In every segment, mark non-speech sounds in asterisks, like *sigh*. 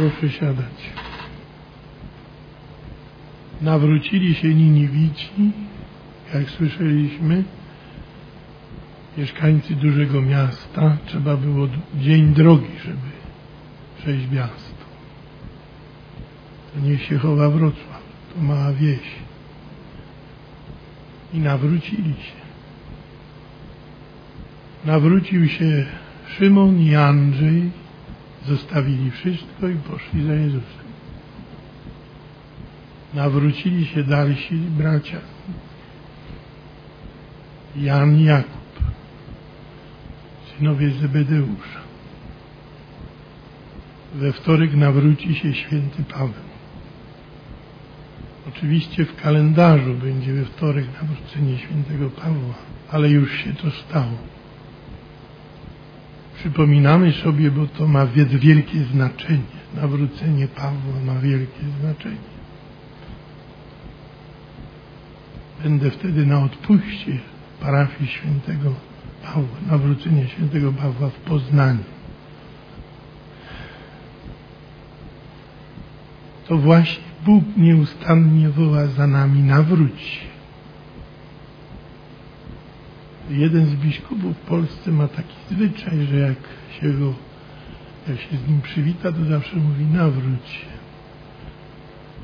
Proszę siadać. Nawrócili się Niniwici, jak słyszeliśmy, mieszkańcy dużego miasta. Trzeba było dzień drogi, żeby przejść miasto. To niech się chowa Wrocław, to mała wieś. I nawrócili się. Nawrócił się Szymon i Andrzej, zostawili wszystko i poszli za Jezusem. Nawrócili się dalsi bracia. Jan i Jakub, synowie Zebedeusza. We wtorek nawróci się święty Paweł. Oczywiście w kalendarzu będzie we wtorek nawrócenie świętego Pawła, ale już się to stało. Przypominamy sobie, bo to ma wielkie znaczenie. Nawrócenie Pawła ma wielkie znaczenie. Będę wtedy na odpuście parafii świętego Pawła, nawrócenia świętego Pawła w Poznaniu. To właśnie Bóg nieustannie woła za nami nawróć się. Jeden z biskupów w Polsce ma taki zwyczaj, że jak się go, jak się z nim przywita, to zawsze mówi nawróć się.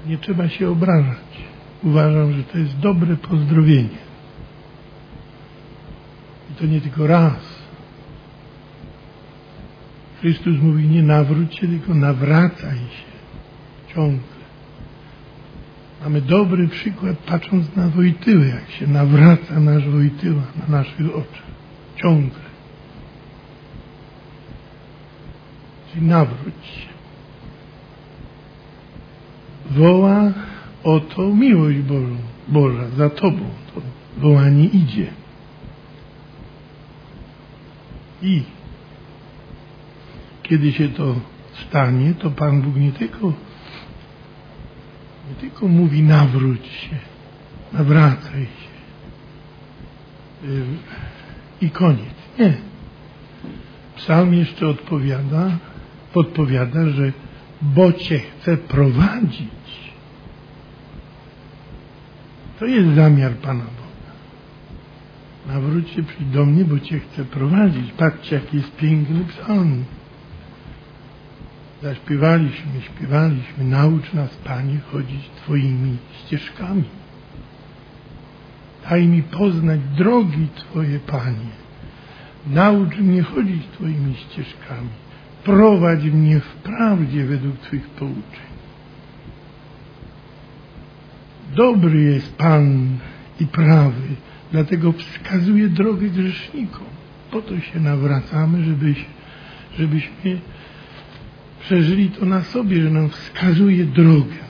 Nie trzeba się obrażać. Uważam, że to jest dobre pozdrowienie. I to nie tylko raz. Chrystus mówi nie nawróć się, tylko nawracaj się. Ciągle. Mamy dobry przykład patrząc na Wojtyłę, jak się nawraca nasz Wojtyła na naszych oczach. Ciągle. Czyli nawróć się. Woła o to miłość Bożą, Boża za Tobą. To wołanie idzie. I kiedy się to stanie, to Pan Bóg nie tylko tylko mówi nawróć się, nawracaj się yy, i koniec. Nie. Psalm jeszcze odpowiada, podpowiada, że bo Cię chce prowadzić. To jest zamiar Pana Boga. Nawróć się, przyjdź do mnie, bo Cię chcę prowadzić. Patrzcie, jaki jest piękny psalm. Zaśpiewaliśmy, śpiewaliśmy, naucz nas, Panie, chodzić Twoimi ścieżkami. Daj mi poznać drogi Twoje, Panie. Naucz mnie chodzić Twoimi ścieżkami. Prowadź mnie w prawdzie według Twych pouczeń. Dobry jest Pan i prawy, dlatego wskazuje drogę grzesznikom. Po to się nawracamy, żebyś, żebyśmy przeżyli to na sobie, że nam wskazuje drogę.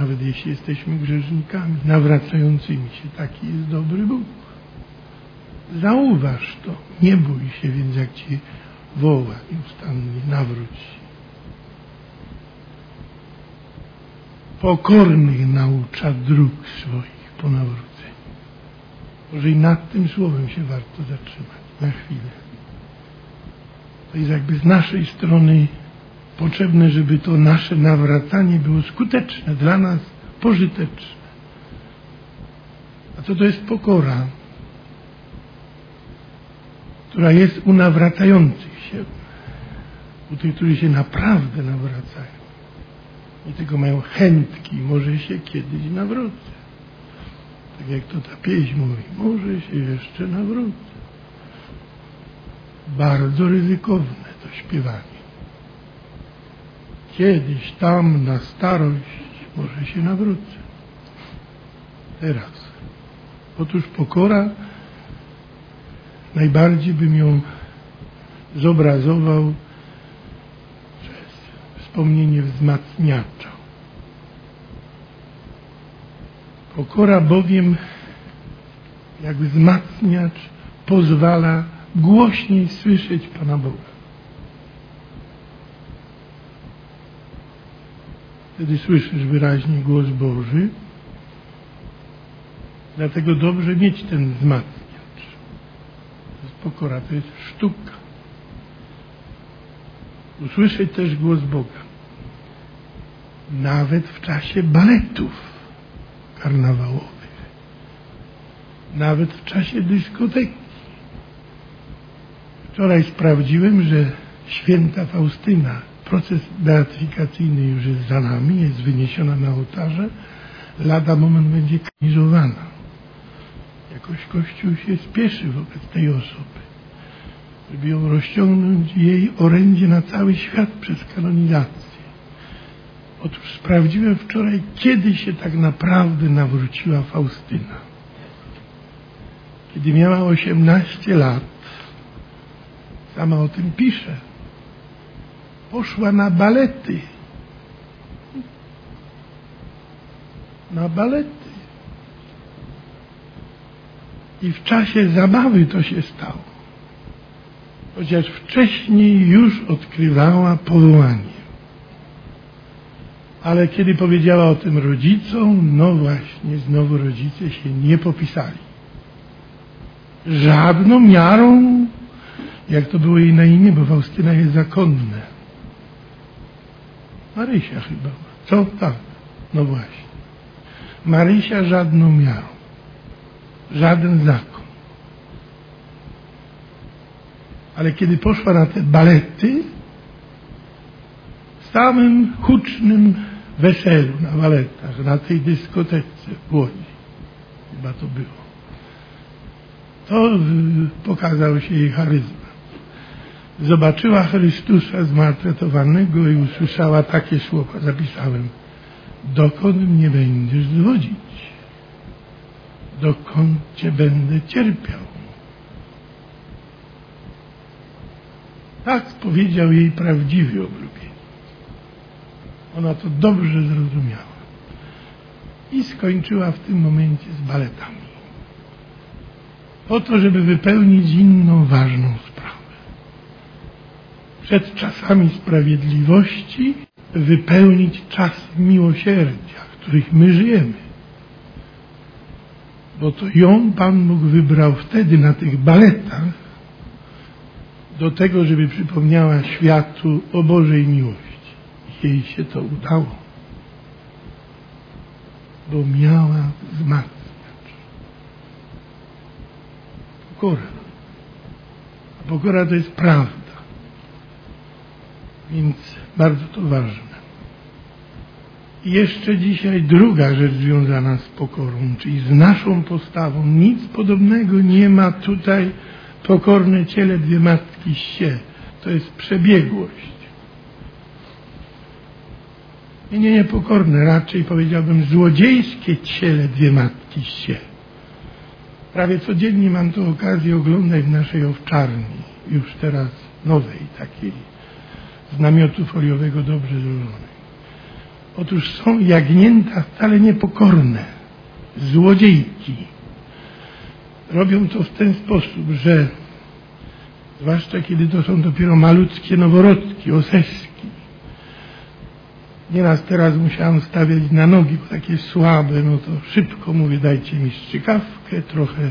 Nawet jeśli jesteśmy grzesznikami, nawracającymi się. Taki jest dobry Bóg. Zauważ to. Nie bój się więc, jak Cię woła nieustannie. Nawróć się. Pokornych naucza dróg swoich po nawróceniu. Może i nad tym słowem się warto zatrzymać na chwilę. To jest jakby z naszej strony potrzebne, żeby to nasze nawracanie było skuteczne, dla nas pożyteczne. A co to jest pokora, która jest u nawracających się, u tych, którzy się naprawdę nawracają. Nie tylko mają chętki, może się kiedyś nawrócę. Tak jak to ta pieśń mówi, może się jeszcze nawrócę. Bardzo ryzykowne to śpiewanie kiedyś tam na starość może się nawrócę. Teraz. Otóż pokora najbardziej bym ją zobrazował przez wspomnienie wzmacniacza. Pokora bowiem jak wzmacniacz pozwala głośniej słyszeć Pana Boga. Wtedy słyszysz wyraźnie głos Boży. Dlatego dobrze mieć ten wzmacniacz. Pokora, to jest sztuka. Usłyszeć też głos Boga. nawet w czasie baletów karnawałowych, nawet w czasie dyskoteki. Wczoraj sprawdziłem, że święta Faustyna, proces beatyfikacyjny już jest za nami, jest wyniesiona na ołtarze, lada moment będzie kanizowana. Jakoś Kościół się spieszy wobec tej osoby, żeby ją rozciągnąć jej orędzie na cały świat przez kanonizację. Otóż sprawdziłem wczoraj, kiedy się tak naprawdę nawróciła Faustyna. Kiedy miała 18 lat, sama o tym pisze, poszła na balety. Na balety. I w czasie zabawy to się stało. Chociaż wcześniej już odkrywała powołanie. Ale kiedy powiedziała o tym rodzicom, no właśnie, znowu rodzice się nie popisali. Żadną miarą, jak to było jej na imię, bo Faustyna jest zakonne. Marysia chyba. Co? Tak. No właśnie. Marysia żadną miarą. Żaden zakon. Ale kiedy poszła na te balety, w samym hucznym weselu na waletach, na tej dyskotece w Łodzi, chyba to było, to pokazał się jej charyzma. Zobaczyła Chrystusa zmaltretowanego i usłyszała takie słowa, zapisałem, dokąd mnie będziesz zwodzić? Dokąd Cię będę cierpiał? Tak powiedział jej prawdziwy oblubieniec. Ona to dobrze zrozumiała. I skończyła w tym momencie z baletami. Po to, żeby wypełnić inną ważną sprawę. Przed czasami sprawiedliwości wypełnić czas miłosierdzia, w których my żyjemy. Bo to ją Pan Bóg wybrał wtedy na tych baletach do tego, żeby przypomniała światu o Bożej miłości jej się to udało, bo miała wzmacniać. Pokora. A pokora to jest prawda. Więc bardzo to ważne. I jeszcze dzisiaj druga rzecz związana z pokorą, czyli z naszą postawą. Nic podobnego nie ma tutaj pokorne ciele dwie matki się. To jest przebiegłość. Nie, nie, niepokorne, raczej powiedziałbym złodziejskie ciele dwie matki się. Prawie codziennie mam tu okazję oglądać w naszej owczarni, już teraz nowej, takiej z namiotu foliowego dobrze złożonej. Otóż są jagnięta wcale niepokorne, złodziejki. Robią to w ten sposób, że zwłaszcza kiedy to są dopiero malutkie noworodki, oseski, Nieraz teraz musiałem stawiać na nogi, bo takie słabe, no to szybko mówię, dajcie mi strzykawkę, trochę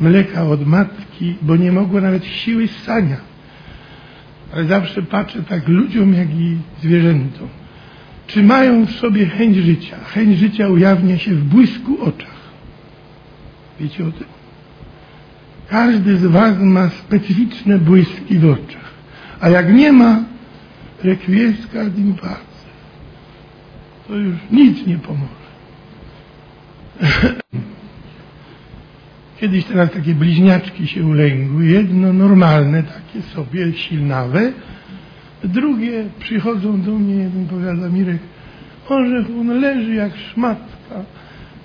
mleka od matki, bo nie mogło nawet siły ssania. Ale zawsze patrzę tak ludziom, jak i zwierzętom. Czy mają w sobie chęć życia? Chęć życia ujawnia się w błysku oczach. Wiecie o tym? Każdy z Was ma specyficzne błyski w oczach. A jak nie ma, requiesca ad in to już nic nie pomoże. *laughs* Kiedyś teraz takie bliźniaczki się ulęgły. Jedno normalne, takie sobie silnawe. Drugie przychodzą do mnie, jeden powiada, Mirek, może on leży jak szmatka,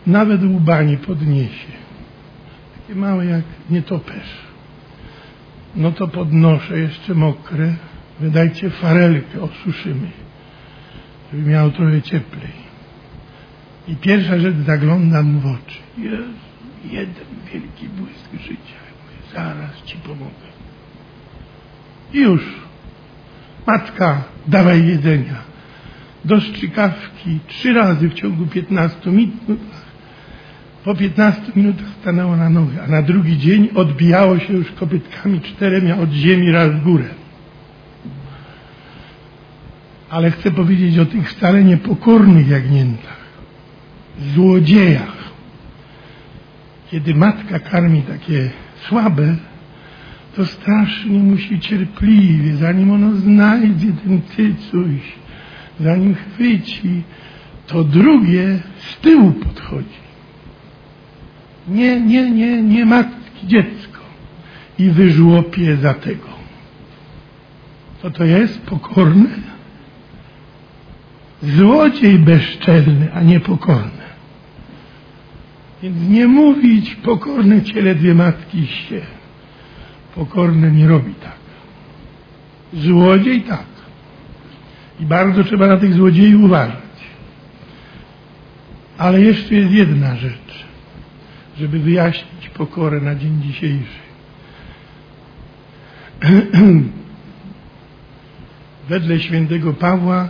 nawet łba nie podniesie. Takie małe jak nietoperz. No to podnoszę jeszcze mokre, wydajcie farelkę, osuszymy żeby miał trochę cieplej. I pierwsza rzecz zaglądam w oczy. Jezu, jeden wielki błysk życia. Mówię, zaraz ci pomogę. I już. Matka, dawaj jedzenia. Do strzykawki trzy razy w ciągu 15 minut. Po 15 minutach stanęło na nogę, a na drugi dzień odbijało się już kopytkami czterema od ziemi raz w górę. Ale chcę powiedzieć o tych wcale niepokornych jagniętach, złodziejach. Kiedy matka karmi takie słabe, to strasznie musi cierpliwie, zanim ono znajdzie ten cycuś, zanim chwyci, to drugie z tyłu podchodzi. Nie, nie, nie, nie matki, dziecko. I wyżłopie za tego. Co to jest? Pokorne? Złodziej bezczelny, a nie pokorny. Więc nie mówić pokorne ciele dwie matki się. Pokorny nie robi tak. Złodziej tak. I bardzo trzeba na tych złodziei uważać. Ale jeszcze jest jedna rzecz, żeby wyjaśnić pokorę na dzień dzisiejszy. *clears throat* Wedle świętego Pawła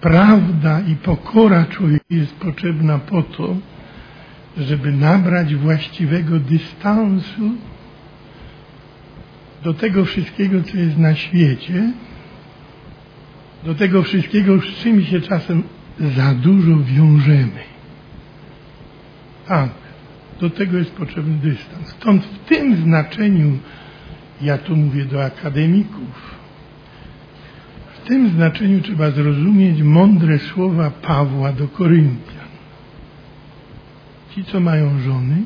prawda i pokora człowieka jest potrzebna po to, żeby nabrać właściwego dystansu do tego wszystkiego, co jest na świecie, do tego wszystkiego, z czym się czasem za dużo wiążemy. Tak, do tego jest potrzebny dystans. Stąd w tym znaczeniu, ja tu mówię do akademików, w tym znaczeniu trzeba zrozumieć mądre słowa Pawła do Koryntian. Ci, co mają żony,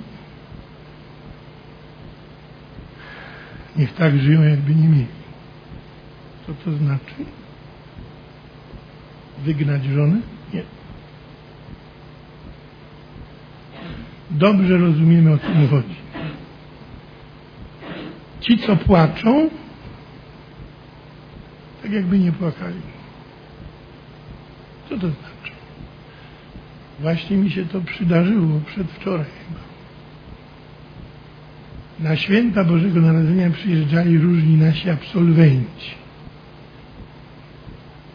niech tak żyją, jakby nie mieli. Co to znaczy? Wygnać żonę? Nie. Dobrze rozumiemy, o mu chodzi. Ci, co płaczą, tak jakby nie płakali. Co to znaczy? Właśnie mi się to przydarzyło przedwczoraj. Na święta Bożego Narodzenia przyjeżdżali różni nasi absolwenci.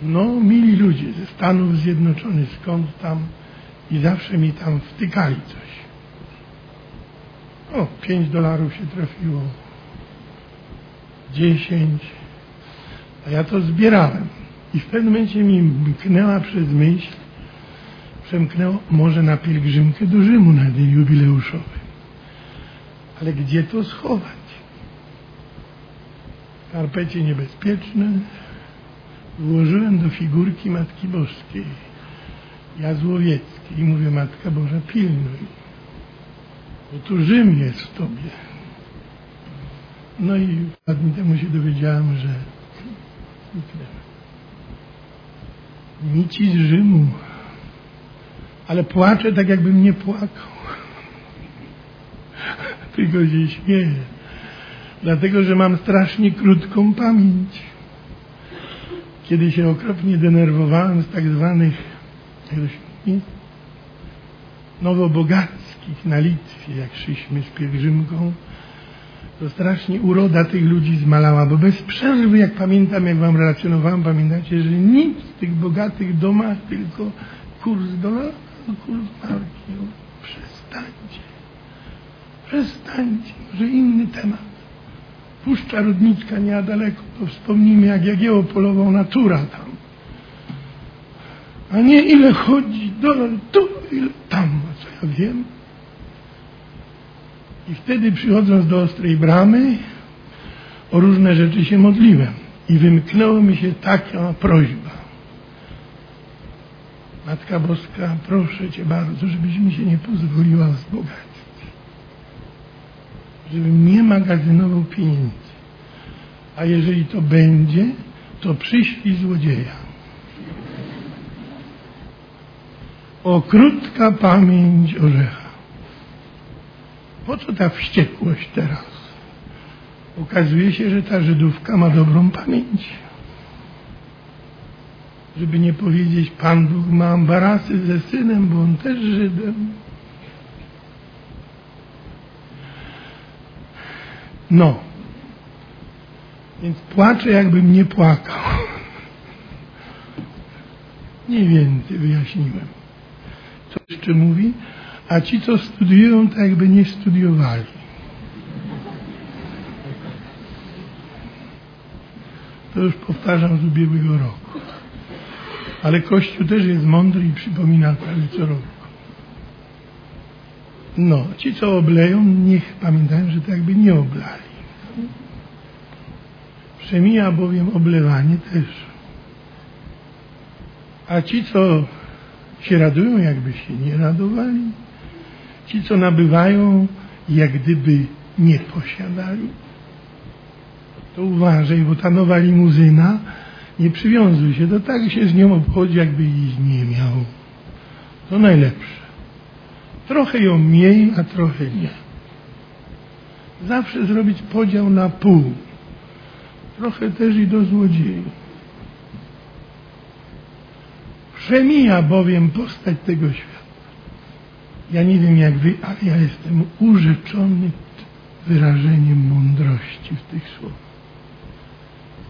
No, mili ludzie ze Stanów Zjednoczonych, skąd tam i zawsze mi tam wtykali coś. O, pięć dolarów się trafiło, dziesięć, a ja to zbierałem. I w pewnym momencie mi mknęła przez myśl, przemknęło może na pielgrzymkę do Rzymu na dzień jubileuszowy. Ale gdzie to schować? Karpecie niebezpieczne włożyłem do figurki Matki Boskiej, Jazłowieckiej i mówię, Matka Boża, pilnuj bo tu Rzym jest w tobie. No i dwa dni temu się dowiedziałem, że nici z Rzymu, ale płaczę tak, jakbym nie płakał. *laughs* Tylko się śmieję. Dlatego, że mam strasznie krótką pamięć. Kiedy się okropnie denerwowałem z tak zwanych nowobogackich na Litwie, jak szliśmy z pielgrzymką, to strasznie uroda tych ludzi zmalała, bo bez przerwy, jak pamiętam, jak wam relacjonowałem, pamiętacie, że nic w tych bogatych domach, tylko kurs dolara, No, przestańcie. Przestańcie. Może inny temat. Puszcza Rudnicka nie daleko, to wspomnijmy, jak Jagieło polował natura tam. A nie ile chodzi dolar tu, ile tam, a co ja wiem. I wtedy przychodząc do ostrej bramy, o różne rzeczy się modliłem. I wymknęła mi się taka prośba. Matka Boska, proszę Cię bardzo, żebyś mi się nie pozwoliła wzbogacić. Żebym nie magazynował pieniędzy. A jeżeli to będzie, to przyślij złodzieja. O krótka pamięć orzecha. Po co ta wściekłość teraz? Okazuje się, że ta Żydówka ma dobrą pamięć. Żeby nie powiedzieć, Pan Bóg ma ambarasy ze synem, bo on też Żydem. No. Więc płaczę, jakbym nie płakał. *laughs* Mniej więcej wyjaśniłem. Co jeszcze mówi? A ci, co studiują, tak jakby nie studiowali. To już powtarzam z ubiegłego roku. Ale Kościół też jest mądry i przypomina prawie co roku. No, ci co obleją, niech pamiętają, że tak jakby nie oblali. Przemija bowiem oblewanie też. A ci, co się radują, jakby się nie radowali, ci, co nabywają, jak gdyby nie posiadali, to uważaj, bo ta nowa limuzyna nie przywiązuj się, to tak się z nią obchodzi, jakby jej nie miał. To najlepsze. Trochę ją mniej, a trochę nie. Zawsze zrobić podział na pół. Trochę też i do złodziei. Przemija bowiem postać tego świata. Ja nie wiem jak wy, ale ja jestem urzeczony wyrażeniem mądrości w tych słowach.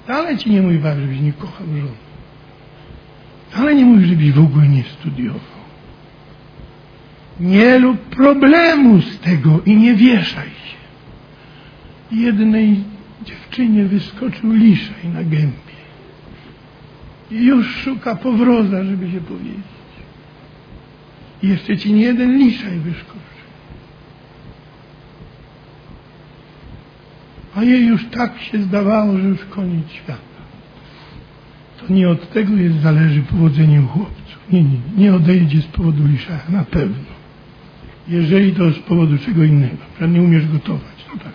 Wcale ci nie mówi, żebyś nie kochał żony. Wcale nie mówi, żebyś w ogóle nie studiował. Nie lub problemu z tego i nie wieszaj się. Jednej dziewczynie wyskoczył liszaj na gębie. I już szuka powroza, żeby się powiedzieć. I jeszcze ci nie jeden liszaj wyskoczył. A jej już tak się zdawało, że już koniec świata. To nie od tego jest zależy powodzenie chłopców. Nie, nie, nie odejdzie z powodu lisza, na pewno. Jeżeli to z powodu czego innego, że nie umiesz gotować, no tak.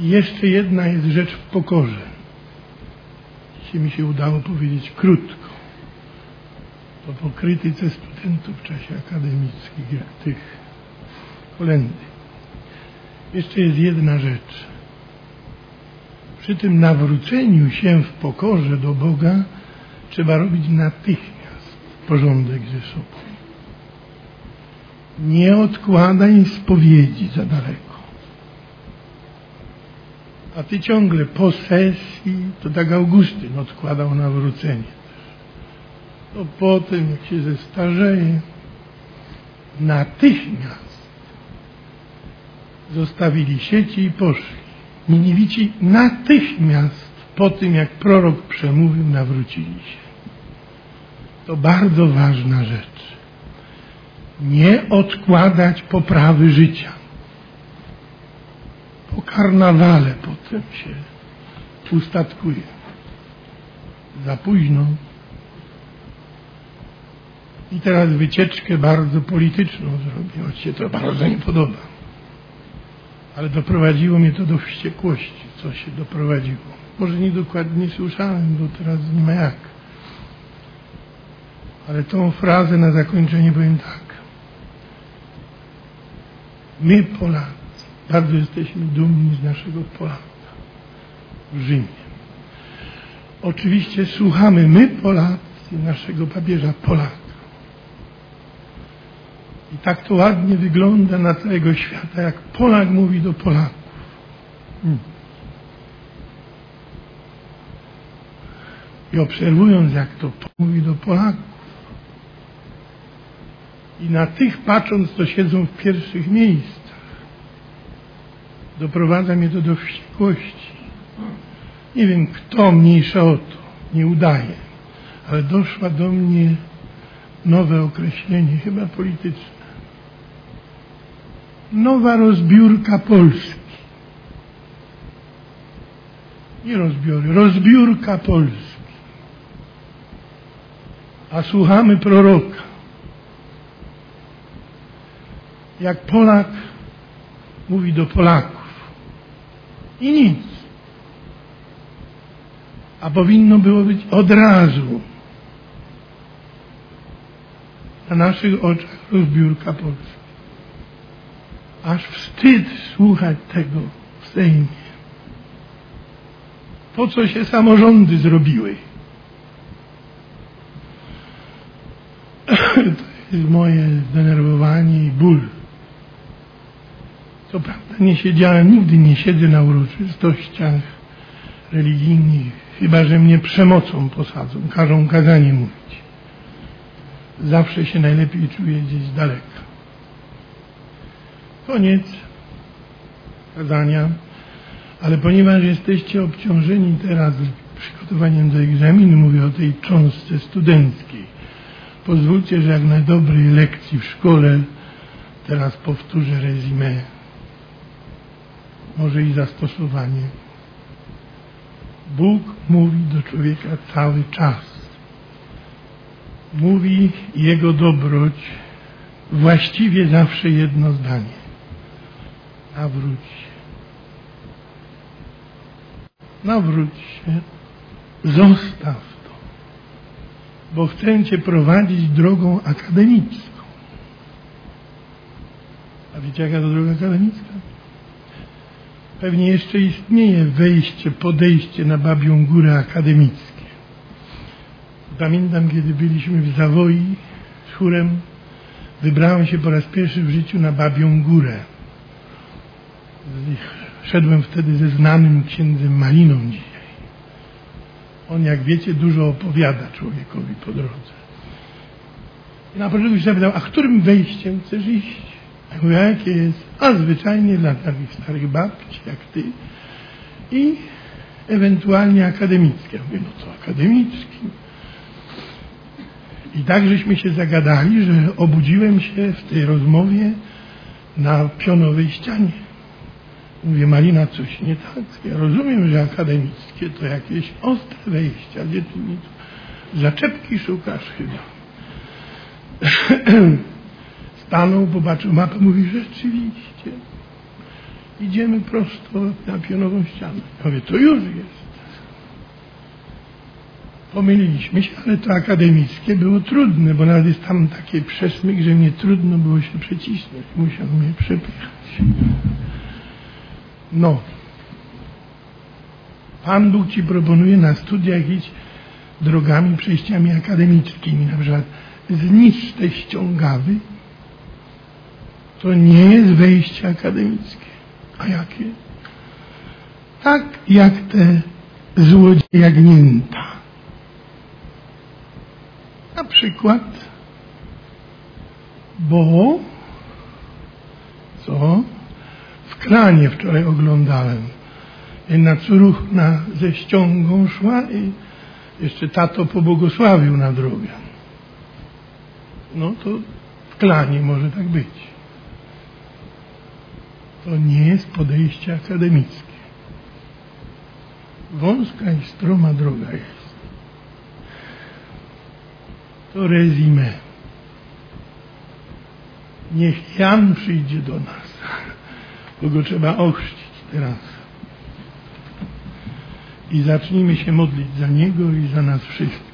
I jeszcze jedna jest rzecz w pokorze. Jeśli mi się udało powiedzieć krótko to po krytyce studentów w czasie akademickich, jak tych Holendy. Jeszcze jest jedna rzecz. Przy tym nawróceniu się w pokorze do Boga trzeba robić natychmiast porządek ze sobą. Nie odkładaj spowiedzi za daleko. A ty ciągle po sesji, to tak Augustyn odkładał nawrócenie to potem, jak się zestarzeje, natychmiast zostawili sieci i poszli. Niniwici natychmiast po tym, jak prorok przemówił, nawrócili się. To bardzo ważna rzecz. Nie odkładać poprawy życia. Po karnawale potem się ustatkuje. Za późno i teraz wycieczkę bardzo polityczną zrobię, choć się to bardzo nie podoba. Ale doprowadziło mnie to do wściekłości, co się doprowadziło. Może nie dokładnie słyszałem, bo teraz nie ma jak. Ale tą frazę na zakończenie powiem tak. My Polacy bardzo jesteśmy dumni z naszego Polaka w Rzymie. Oczywiście słuchamy my Polacy naszego papieża Polaka i tak to ładnie wygląda na całego świata, jak Polak mówi do Polaków. Hmm. I obserwując, jak to mówi do Polaków, i na tych patrząc, to siedzą w pierwszych miejscach, doprowadza mnie to do wściekłości. Nie wiem, kto mniejsza o to, nie udaje, ale doszła do mnie nowe określenie, chyba polityczne nowa rozbiórka Polski. Nie rozbiory, rozbiórka Polski. A słuchamy proroka. Jak Polak mówi do Polaków. I nic. A powinno było być od razu na naszych oczach rozbiórka Polski aż wstyd słuchać tego w Sejmie. Po co się samorządy zrobiły? *clears throat* To jest moje zdenerwowanie i ból. Co prawda nie siedziałem, nigdy nie siedzę na uroczystościach religijnych, chyba że mnie przemocą posadzą, każą kazanie mówić. Zawsze się najlepiej czuję gdzieś daleko. Koniec kazania. Ale ponieważ jesteście obciążeni teraz przygotowaniem do egzaminu, mówię o tej cząstce studenckiej, pozwólcie, że jak na dobrej lekcji w szkole teraz powtórzę rezimę, może i zastosowanie. Bóg mówi do człowieka cały czas. Mówi Jego dobroć właściwie zawsze jedno zdanie. Nawróć się. Nawróć się. Zostaw to. Bo chcę Cię prowadzić drogą akademicką. A wiecie jaka to droga akademicka? Pewnie jeszcze istnieje wejście, podejście na Babią Górę akademickie. Pamiętam, kiedy byliśmy w Zawoi z chórem, wybrałem się po raz pierwszy w życiu na Babią Górę. Szedłem wtedy ze znanym księdzem Maliną dzisiaj. On, jak wiecie, dużo opowiada człowiekowi po drodze. I na początku się zapytał, a którym wejściem chcesz iść? Ja mówię, a jakie jest? A zwyczajnie dla takich starych babci jak ty. I ewentualnie akademickie. Ja mówię, no to akademickim. I tak żeśmy się zagadali, że obudziłem się w tej rozmowie na pionowej ścianie. Mówię, Malina, coś nie tak. Ja rozumiem, że akademickie to jakieś ostre wejścia. Gdzie tu zaczepki szukasz chyba. *clears throat* Stanął, popatrzył mapę, mówi, rzeczywiście. Idziemy prosto na pionową ścianę. Ja mówię, to już jest. Pomyliliśmy się, ale to akademickie było trudne, bo nawet jest tam taki przesmyk, że mnie trudno było się przecisnąć. Musiał mnie przepychać. No. Pan Bóg Ci proponuje na studiach iść drogami, przejściami akademickimi. Na przykład zniszcz te ściągawy. To nie jest wejście akademickie. A jakie? Tak jak te złodzieje jagnięta. Na przykład, bo co? W kranie wczoraj oglądałem. Jedna córówna ze ściągą szła i jeszcze tato pobłogosławił na drogę. No to w klanie może tak być. To nie jest podejście akademickie. Wąska i stroma droga jest. To rezime. Niech Jan przyjdzie do nas, bo go trzeba ochrzcić teraz. I zacznijmy się modlić za niego i za nas wszystkich.